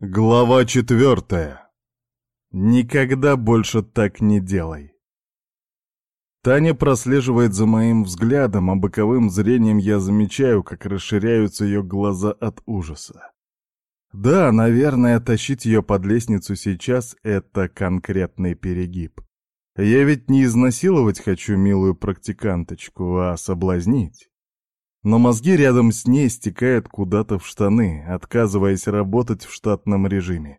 Глава четвертая. Никогда больше так не делай. Таня прослеживает за моим взглядом, а боковым зрением я замечаю, как расширяются ее глаза от ужаса. Да, наверное, тащить ее под лестницу сейчас — это конкретный перегиб. Я ведь не изнасиловать хочу милую практиканточку, а соблазнить но мозги рядом с ней стекают куда-то в штаны, отказываясь работать в штатном режиме.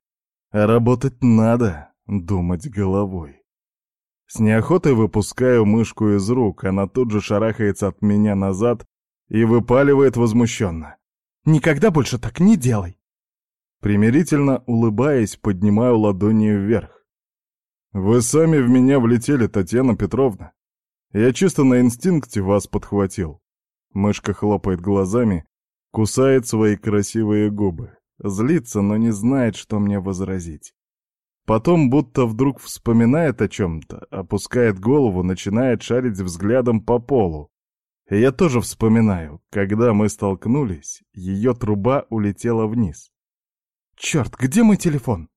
А работать надо, думать головой. С неохотой выпускаю мышку из рук, она тут же шарахается от меня назад и выпаливает возмущенно. «Никогда больше так не делай!» Примирительно улыбаясь, поднимаю ладони вверх. «Вы сами в меня влетели, Татьяна Петровна. Я чисто на инстинкте вас подхватил. Мышка хлопает глазами, кусает свои красивые губы. Злится, но не знает, что мне возразить. Потом будто вдруг вспоминает о чем-то, опускает голову, начинает шарить взглядом по полу. И я тоже вспоминаю, когда мы столкнулись, ее труба улетела вниз. «Черт, где мой телефон?»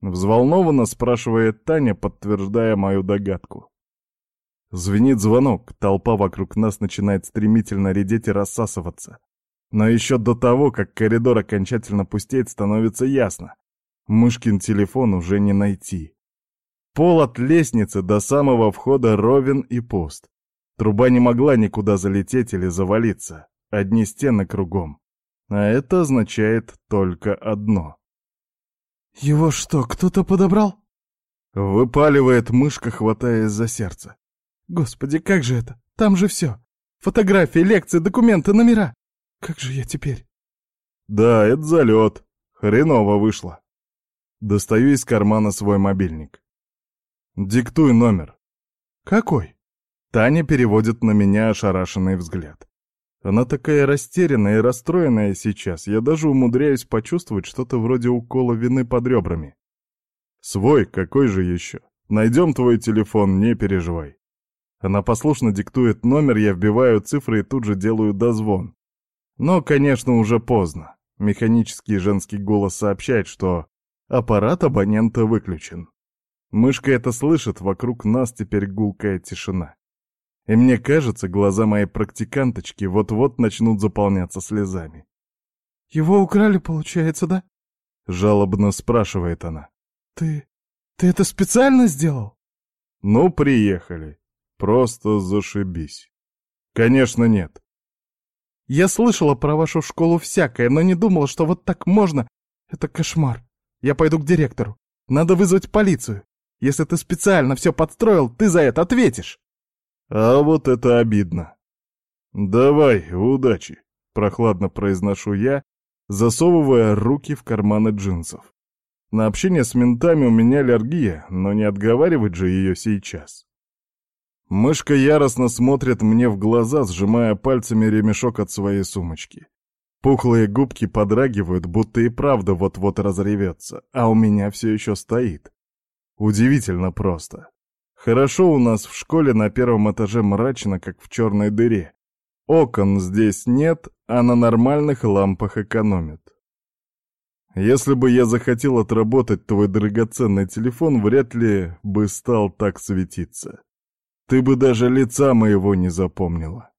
Взволнованно спрашивает Таня, подтверждая мою догадку. Звенит звонок, толпа вокруг нас начинает стремительно редеть и рассасываться. Но еще до того, как коридор окончательно пустеет, становится ясно. Мышкин телефон уже не найти. Пол от лестницы до самого входа ровен и пуст. Труба не могла никуда залететь или завалиться. Одни стены кругом. А это означает только одно. «Его что, кто-то подобрал?» Выпаливает мышка, хватаясь за сердце. Господи, как же это? Там же все. Фотографии, лекции, документы, номера. Как же я теперь? Да, это залет. Хреново вышло. Достаю из кармана свой мобильник. Диктуй номер. Какой? Таня переводит на меня ошарашенный взгляд. Она такая растерянная и расстроенная сейчас, я даже умудряюсь почувствовать что-то вроде укола вины под ребрами. Свой, какой же еще? Найдем твой телефон, не переживай. Она послушно диктует номер, я вбиваю цифры и тут же делаю дозвон. Но, конечно, уже поздно. Механический женский голос сообщает, что аппарат абонента выключен. Мышка это слышит, вокруг нас теперь гулкая тишина. И мне кажется, глаза моей практиканточки вот-вот начнут заполняться слезами. «Его украли, получается, да?» — жалобно спрашивает она. «Ты... ты это специально сделал?» «Ну, приехали. Просто зашибись. Конечно, нет. Я слышала про вашу школу всякое, но не думала, что вот так можно. Это кошмар. Я пойду к директору. Надо вызвать полицию. Если ты специально все подстроил, ты за это ответишь. А вот это обидно. Давай, удачи, прохладно произношу я, засовывая руки в карманы джинсов. На общение с ментами у меня аллергия, но не отговаривать же ее сейчас. Мышка яростно смотрит мне в глаза, сжимая пальцами ремешок от своей сумочки. Пухлые губки подрагивают, будто и правда вот-вот разревется, а у меня все еще стоит. Удивительно просто. Хорошо у нас в школе на первом этаже мрачно, как в черной дыре. Окон здесь нет, а на нормальных лампах экономят. Если бы я захотел отработать твой драгоценный телефон, вряд ли бы стал так светиться. Ты бы даже лица моего не запомнила.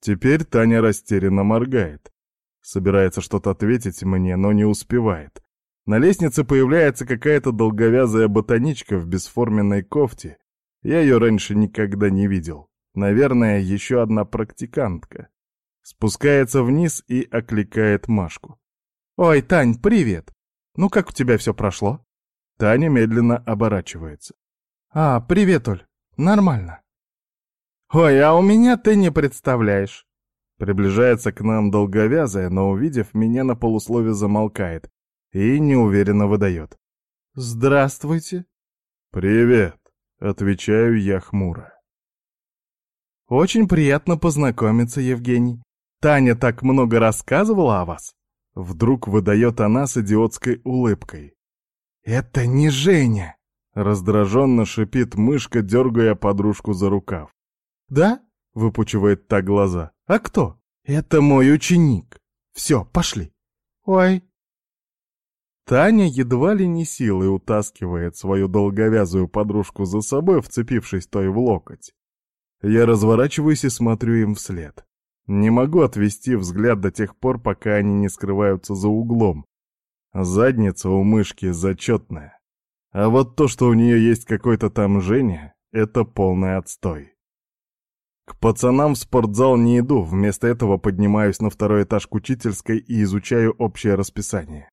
Теперь Таня растерянно моргает. Собирается что-то ответить мне, но не успевает. На лестнице появляется какая-то долговязая ботаничка в бесформенной кофте. Я ее раньше никогда не видел. Наверное, еще одна практикантка. Спускается вниз и окликает Машку. «Ой, Тань, привет! Ну как у тебя все прошло?» Таня медленно оборачивается. «А, привет, Оль. Нормально. Ой, а у меня ты не представляешь. Приближается к нам долговязая, но, увидев меня на полуслове, замолкает и неуверенно выдает. «Здравствуйте». «Привет», — отвечаю я хмуро. «Очень приятно познакомиться, Евгений. Таня так много рассказывала о вас». Вдруг выдает она с идиотской улыбкой. «Это не Женя!» Раздраженно шипит мышка, дергая подружку за рукав. «Да?» — выпучивает та глаза. «А кто?» «Это мой ученик. Все, пошли». «Ой». Таня едва ли не силой утаскивает свою долговязую подружку за собой, вцепившись той в локоть. Я разворачиваюсь и смотрю им вслед. Не могу отвести взгляд до тех пор, пока они не скрываются за углом. Задница у мышки зачетная. А вот то, что у нее есть какой-то там Женя, это полный отстой. К пацанам в спортзал не иду, вместо этого поднимаюсь на второй этаж к учительской и изучаю общее расписание.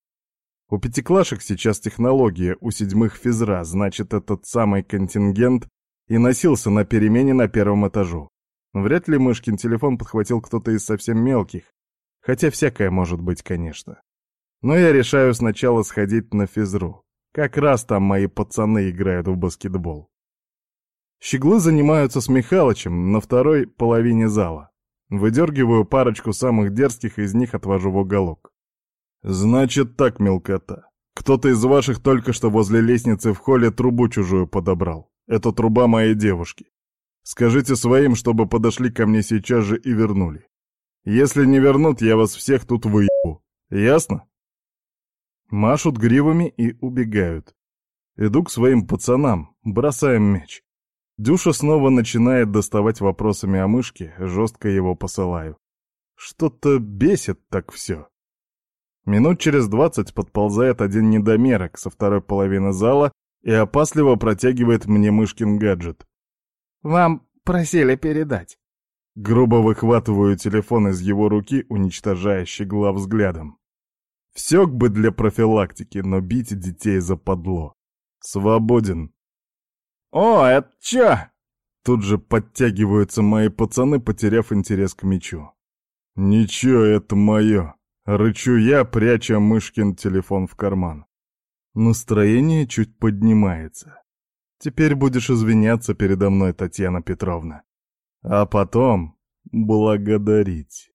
У пятиклашек сейчас технология, у седьмых физра, значит, этот самый контингент и носился на перемене на первом этажу. Вряд ли Мышкин телефон подхватил кто-то из совсем мелких, хотя всякое может быть, конечно. Но я решаю сначала сходить на физру. Как раз там мои пацаны играют в баскетбол. Щеглы занимаются с Михалычем на второй половине зала. Выдергиваю парочку самых дерзких из них, отвожу в уголок. Значит так, мелкота. Кто-то из ваших только что возле лестницы в холле трубу чужую подобрал. Это труба моей девушки. Скажите своим, чтобы подошли ко мне сейчас же и вернули. Если не вернут, я вас всех тут выебу. Ясно? Машут гривами и убегают. Иду к своим пацанам, бросаем мяч. Дюша снова начинает доставать вопросами о мышке, жестко его посылаю. Что-то бесит так все. Минут через двадцать подползает один недомерок со второй половины зала и опасливо протягивает мне мышкин гаджет. Вам просили передать». Грубо выхватываю телефон из его руки, уничтожая щегла взглядом. Все бы для профилактики, но бить детей западло. Свободен. «О, это чё?» Тут же подтягиваются мои пацаны, потеряв интерес к мячу. «Ничего, это мое!» Рычу я, пряча Мышкин телефон в карман. Настроение чуть поднимается. Теперь будешь извиняться передо мной, Татьяна Петровна. А потом благодарить.